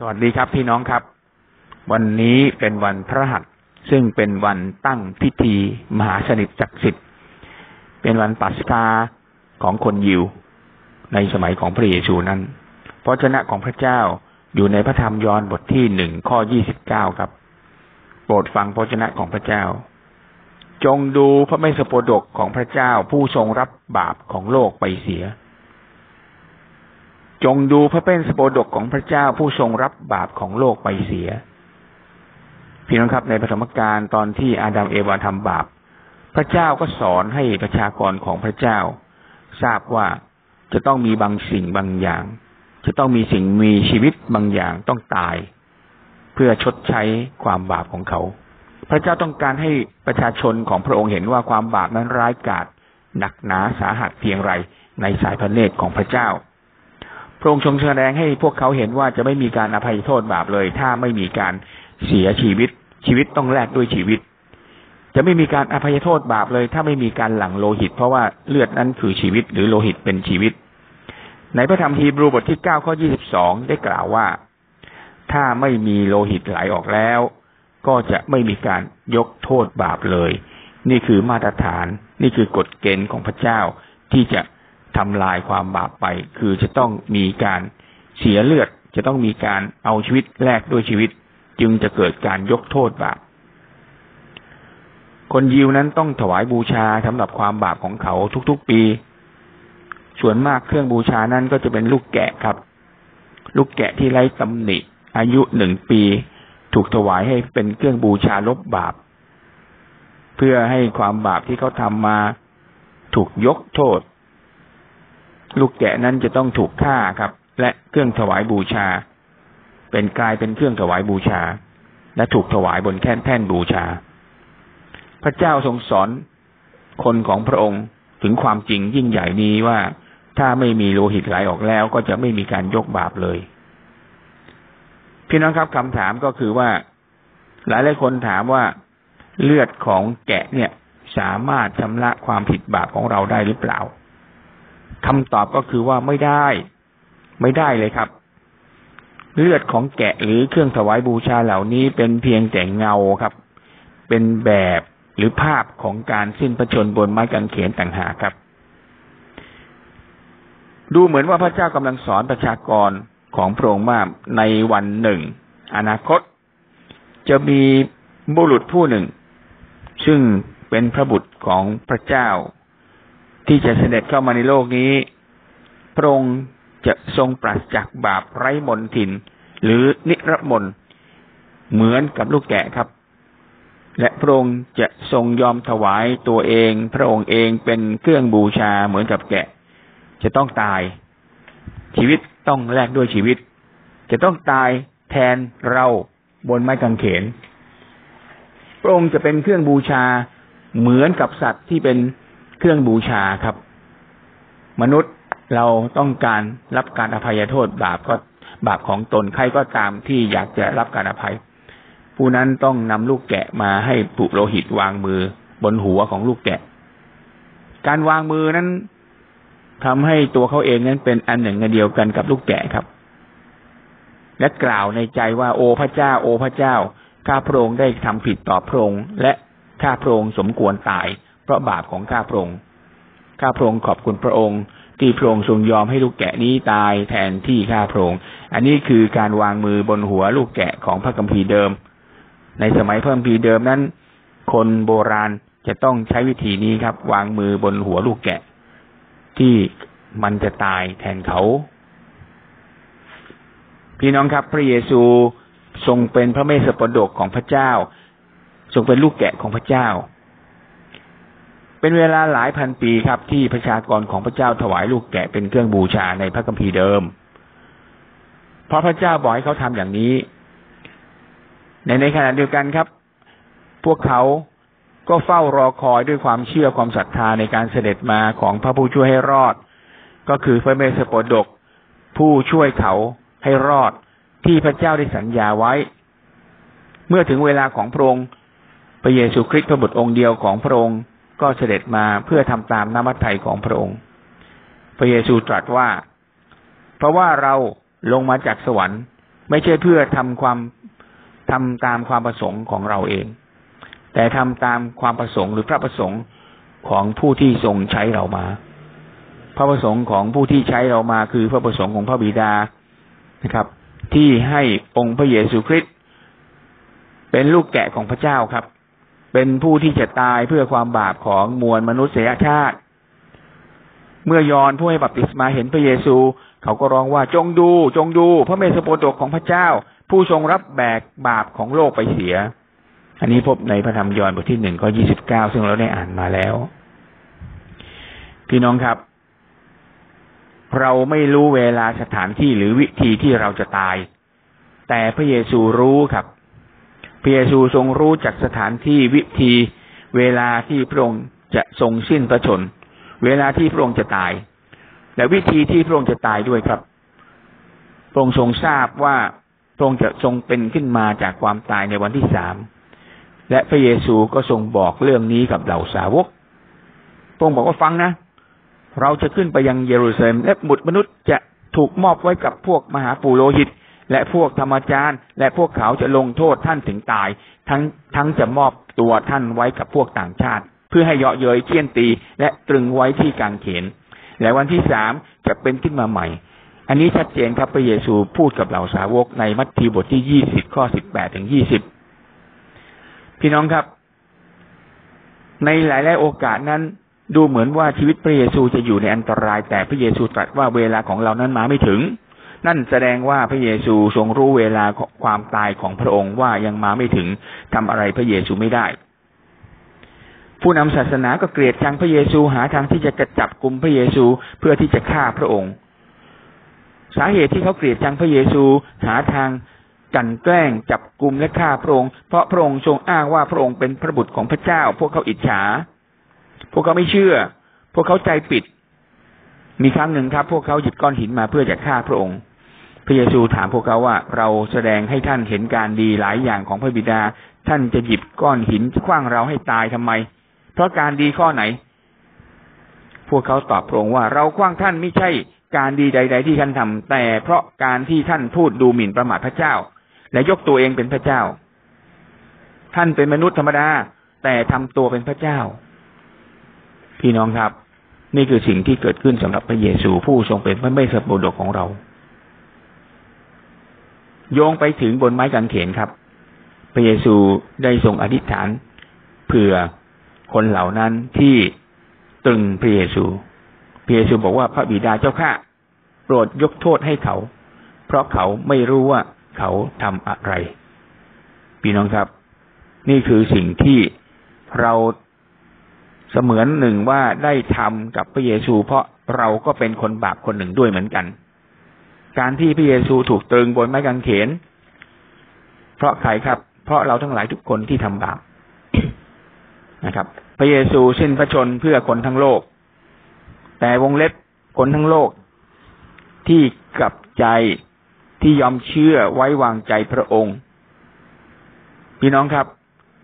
สวัสดีครับพี่น้องครับ วันนี้เป็นวันพระหัสซึ่งเป็นวันตั้งพิธีมหาสนิทศักสิทธิ์เป็นวันปัสกาของคนยิว ในสมัยของพระเยซูนั้นพระเจ้าของพระเจ้าอยู่ในพระธรรมยอห์นบทที่หนึ่งข้อยี่สิบเก้าครับ โปรดฟังพระเจ้าของพระเจ้า จงดูพระเมสสโปดกของพระเจ้าผู้ทรงรับบาปของโลกไปเสีย จงดูพระเป็นสโปดกของพระเจ้าผู้ทรงรับบาปของโลกไปเสีย พี่น้องครับในปฐมกาลตอนที่อาดัมเอวาทำบาป พระเจ้าก็สอนให้ประชากรของพระเจ้า ทราบว่าจะต้องมีบางสิ่งบางอย่าง จะต้องมีสิ่งมีชีวิตบางอย่างต้องตาย เพื่อชดใช้ความบาปของเขา พระเจ้าต้องการให้ประชาชนของพระองค์เห็นว่าความบาปนั้นร้ายกาจหนักหนาสาหัสเพียงไรในสายพระเนตรของพระเจ้า พระองค์ทรงแสดงให้พวกเขาเห็นว่าจะไม่มีการอภัยโทษบาปเลย ถ้าไม่มีการเสียชีวิต ชีวิตต้องแลกด้วยชีวิต จะไม่มีการอภัยโทษบาปเลย ถ้าไม่มีการหลั่งโลหิต เพราะว่าเลือดนั้นคือชีวิตหรือโลหิตเป็นชีวิต ในพระธรรมฮีบรูบทที่เก้าข้อยี่สิบสองได้กล่าวว่า ถ้าไม่มีโลหิตไหลออกแล้ว ก็จะไม่มีการยกโทษบาปเลย นี่คือมาตรฐาน นี่คือกฎเกณฑ์ของพระเจ้าที่จะ ทำลายความบาปไป คือจะต้องมีการเสียเลือด จะต้องมีการเอาชีวิตแลกด้วยชีวิต จึงจะเกิดการยกโทษบาป คนยิวนั้นต้องถวายบูชาสำหรับความบาปของเขาทุกๆปี ส่วนมากเครื่องบูชานั้นก็จะเป็นลูกแกะครับ ลูกแกะที่ไร้ตำหนิอายุหนึ่งปี ถูกถวายให้เป็นเครื่องบูชาลบบาป เพื่อให้ความบาปที่เขาทำมาถูกยกโทษ ลูกแกะนั้นจะต้องถูกฆ่าครับ และเครื่องถวายบูชา เป็นกลายเป็นเครื่องถวายบูชา และถูกถวายบนแท่นแท่นบูชา พระเจ้าทรงสอนคนของพระองค์ถึงความจริงยิ่งใหญ่นี้ว่าถ้าไม่มีโลหิตไหลออกแล้วก็จะไม่มีการยกบาปเลย พี่น้องครับคำถามก็คือว่า หลายหลายคนถามว่าเลือดของแกะเนี่ย สามารถชำระความผิดบาปของเราได้หรือเปล่า คำตอบก็คือว่าไม่ได้ ไม่ได้เลยครับ เลือดของแกะหรือเครื่องถวายบูชาเหล่านี้เป็นเพียงแต่เงาครับ เป็นแบบหรือภาพของการสิ้นพระชนบนไม้กางเขนต่างหากครับ ดูเหมือนว่าพระเจ้ากำลังสอนประชากรของพระองค์ว่าในวันหนึ่ง อนาคต จะมีบุรุษผู้หนึ่ง ซึ่งเป็นพระบุตรของพระเจ้า ที่จะเสด็จเข้ามาในโลกนี้ พระองค์จะทรงปราศจากบาปไร้มนทิน หรือนิรมนเหมือนกับลูกแกะครับ และพระองค์จะทรงยอมถวายตัวเอง พระองค์เองเป็นเครื่องบูชาเหมือนกับแกะ จะต้องตาย ชีวิตต้องแลกด้วยชีวิต จะต้องตายแทนเราบนไม้กางเขน พระองค์จะเป็นเครื่องบูชาเหมือนกับสัตว์ที่เป็น เครื่องบูชาครับ มนุษย์เราต้องการรับการอภัยโทษบาปก็บาปของตนใครก็ตามที่อยากจะรับการอภัย ผู้นั้นต้องนำลูกแกะมาให้ปุโรหิตวางมือบนหัวของลูกแกะ การวางมือนั้นทำให้ตัวเขาเองนั้นเป็นอันหนึ่งอันเดียวกันกับลูกแกะครับ และกล่าวในใจว่าโอพระเจ้า โอพระเจ้า ข้าพระองค์ได้ทำผิดต่อพระองค์และข้าพระองค์สมควรตาย เพราะบาปของข้าพระองค์ข้าพระองค์ขอบคุณพระองค์ ที่พระองค์ทรงยอมให้ลูกแกะนี้ตายแทนที่ข้าพระองค์อันนี้คือการวางมือบนหัวลูกแกะของพระคัมภีร์เดิม ในสมัยพระคัมภีร์เดิมนั้น คนโบราณจะต้องใช้วิธีนี้ครับ วางมือบนหัวลูกแกะ ที่มันจะตายแทนเขา พี่น้องครับ พระเยซูทรงเป็นพระเมสสปดกของพระเจ้า ทรงเป็นลูกแกะของพระเจ้า เป็นเวลาหลายพันปีครับที่ประชากรของพระเจ้าถวายลูกแกะเป็นเครื่องบูชาในพระคัมภีร์เดิม เพราะพระเจ้าบอกให้เขาทำอย่างนี้ ในในขณะเดียวกันครับ พวกเขาก็เฝ้ารอคอยด้วยความเชื่อความศรัทธาในการเสด็จมาของพระผู้ช่วยให้รอด ก็คือพระเมสสโปดก ผู้ช่วยเขาให้รอดที่พระเจ้าได้สัญญาไว้ เมื่อถึงเวลาของพระองค์พระเยซูคริสต์พระบุตรองค์เดียวของพระองค์ ก็เสด็จมาเพื่อทำตามน้ำมัทไทยของพระองค์ พระเยซูตรัสว่า เพราะว่าเราลงมาจากสวรรค์ ไม่ใช่เพื่อทำความทำตามความประสงค์ของเราเอง แต่ทำตามความประสงค์หรือพระประสงค์ของผู้ที่ทรงใช้เรามา พระประสงค์ของผู้ที่ใช้เรามาคือพระประสงค์ของพระบิดานะครับ ที่ให้องค์พระเยซูคริสต์เป็นลูกแกะของพระเจ้าครับ เป็นผู้ที่จะตายเพื่อความบาปของมวลมนุษยชาติ เมื่อยอนผู้ให้บัพติศมาเห็นพระเยซู เขาก็ร้องว่าจงดู จงดู พระเมสสโปรดกของพระเจ้า ผู้ทรงรับแบกบาปของโลกไปเสีย อันนี้พบในพระธรรมยอห์นบทที่หนึ่งข้อยี่สิบเก้าซึ่งเราได้อ่านมาแล้ว พี่น้องครับ เราไม่รู้เวลาสถานที่หรือวิธีที่เราจะตาย แต่พระเยซูรู้ครับ พระเยซูทรงรู้จากสถานที่วิธีเวลาที่พระองค์จะทรงสิ้นพระชน เวลาที่พระองค์จะตาย และวิธีที่พระองค์จะตายด้วยครับ พระองค์ทรงทราบว่าพระองค์จะทรงเป็นขึ้นมาจากความตายในวันที่สาม และพระเยซูก็ทรงบอกเรื่องนี้กับเหล่าสาวก พระองค์บอกว่าฟังนะ เราจะขึ้นไปยังเยรูซาเล็มและบุตรมนุษย์จะถูกมอบไว้กับพวกมหาปุโรหิต และพวกธรรมจารย์ และพวกเขาจะลงโทษท่านถึงตาย ทั้งทั้งจะมอบตัวท่านไว้กับพวกต่างชาติ เพื่อให้เยาะเย้ยเคี่ยนตี และตรึงไว้ที่กางเขน และวันที่สามจะเป็นขึ้นมาใหม่ อันนี้ชัดเจนครับพระเยซูพูดกับเหล่าสาวกในมัทธิวบทที่ยี่สิบข้อสิบแปดถึงยี่สิบพี่น้องครับ ในหลายๆโอกาสนั้นดูเหมือนว่าชีวิตพระเยซูจะอยู่ในอันตราย แต่พระเยซูตรัสว่าเวลาของเรานั้นมาไม่ถึง นั่นแสดงว่าพระเยซูทรงรู้เวลาความตายของพระองค์ว่ายังมาไม่ถึงทำอะไรพระเยซูไม่ได้ ผู้นำศาสนาก็เกลียดชังพระเยซูหาทางที่จะกระจับกลุ่มพระเยซูเพื่อที่จะฆ่าพระองค์ สาเหตุที่เขาเกลียดชังพระเยซูหาทางกันแกล้งจับกลุ่มและฆ่าพระองค์เพราะพระองค์ทรงอ้างว่าพระองค์เป็นพระบุตรของพระเจ้า พวกเขาอิจฉา พวกเขาไม่เชื่อ พวกเขาใจปิด มีครั้งหนึ่งครับ พวกเขาหยิบก้อนหินมาเพื่อจะฆ่าพระองค์ พระเยซูถามพวกเขาว่า เราแสดงให้ท่านเห็นการดีหลายอย่างของพระบิดา ท่านจะหยิบก้อนหินคว้างเราให้ตายทำไม เพราะการดีข้อไหน พวกเขาตอบพระองค์ว่าเราคว้างท่านไม่ใช่การดีใด ๆ ที่ท่านทำแต่เพราะการที่ท่านพูดดูหมิ่นประมาทพระเจ้า และยกตัวเองเป็นพระเจ้า ท่านเป็นมนุษย์ธรรมดา แต่ทำตัวเป็นพระเจ้า พี่น้องครับ นี่คือสิ่งที่เกิดขึ้นสำหรับพระเยซูผู้ทรงเป็นพระเมสสโปรดกของเรา โยงไปถึงบนไม้กางเขนครับ พระเยซูได้ทรงอธิษฐานเผื่อคนเหล่านั้นที่ตึงพระเยซู พระเยซูบอกว่าพระบิดาเจ้าข้าโปรดยกโทษให้เขา เพราะเขาไม่รู้ว่าเขาทำอะไร พี่น้องครับ นี่คือสิ่งที่เราเสมือนหนึ่งว่าได้ทำกับพระเยซู เพราะเราก็เป็นคนบาปคนหนึ่งด้วยเหมือนกัน การที่พระเยซูถูกตรึงบนไม้กางเขน เพราะใครครับ เพราะเราทั้งหลายทุกคนที่ทำบาปนะครับ พระเยซูสิ้นพระชนเพื่อคนทั้งโลก แต่วงเล็บคนทั้งโลกที่กลับใจที่ยอมเชื่อไว้วางใจพระองค์ พี่น้องครับ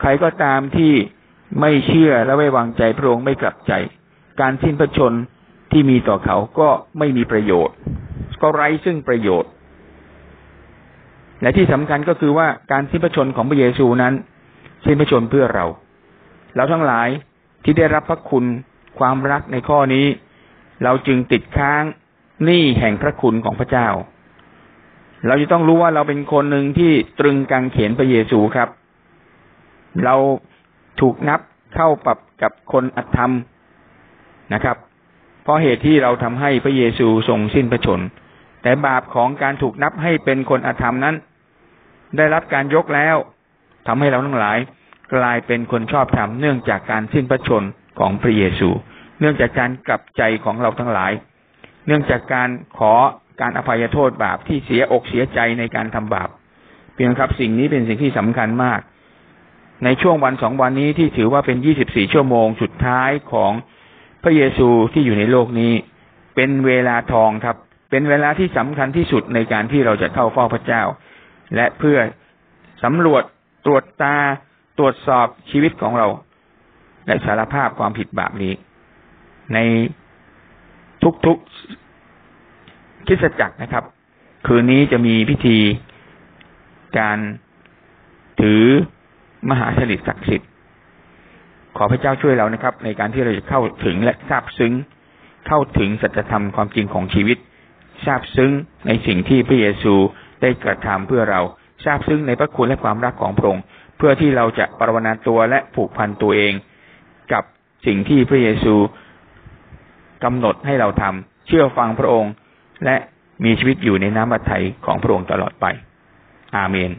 ใครก็ตามที่ไม่เชื่อและไม่วางใจพระองค์ไม่กลับใจ การสิ้นพระชนที่มีต่อเขาก็ไม่มีประโยชน์ ก็ไร้ซึ่งประโยชน์ และที่สำคัญก็คือว่าการสิ้นพระชนของพระเยซูนั้นสิ้นพระชนเพื่อเรา เราทั้งหลายที่ได้รับพระคุณความรักในข้อนี้ เราจึงติดค้างหนี้แห่งพระคุณของพระเจ้า เราจะต้องรู้ว่าเราเป็นคนหนึ่งที่ตรึงกางเขนพระเยซูครับ เราถูกนับเข้าปรับกับคนอธรรมนะครับ เพราะเหตุที่เราทำให้พระเยซูทรงสิ้นพระชน แต่บาปของการถูกนับให้เป็นคนอธรรมนั้น ได้รับการยกแล้วทำให้เราทั้งหลาย กลายเป็นคนชอบธรรมเนื่องจากการสิ้นพระชนของพระเยซู เนื่องจากการกลับใจของเราทั้งหลาย เนื่องจากการขอการอภัยโทษบาปที่เสียอกเสียใจในการทำบาปเพียงครับสิ่งนี้เป็นสิ่งที่สำคัญมาก ในช่วงวันสองวันนี้ที่ถือว่าเป็นยี่สิบสี่ชั่วโมงสุดท้ายของพระเยซูที่อยู่ในโลกนี้ เป็นเวลาทองครับ เป็นเวลาที่สำคัญที่สุดในการที่เราจะเข้าเฝ้าพระเจ้า และเพื่อสำรวจตรวจตาตรวจสอบชีวิตของเรา และสารภาพความผิดบาปนี้ ในทุกๆคิดจักรนะครับ คืนนี้จะมีพิธีการถือมหาสนิทศักดิ์สิทธิ์ ขอพระเจ้าช่วยเรานะครับ ในการที่เราจะเข้าถึงและทราบซึ้ง เข้าถึงสัจธรรมความจริงของชีวิต ทราบซึ้งในสิ่งที่พระเยซูได้กระทำเพื่อเราทราบซึ้งในพระคุณและความรักของพระองค์เพื่อที่เราจะปรวนาตัวและผูกพันตัวเอง กับสิ่งที่พระเยซูกำหนดให้เราทำเชื่อฟังพระองค์ และมีชีวิตอยู่ในน้ำบัตไทยของพระองค์ตลอดไป อาเมน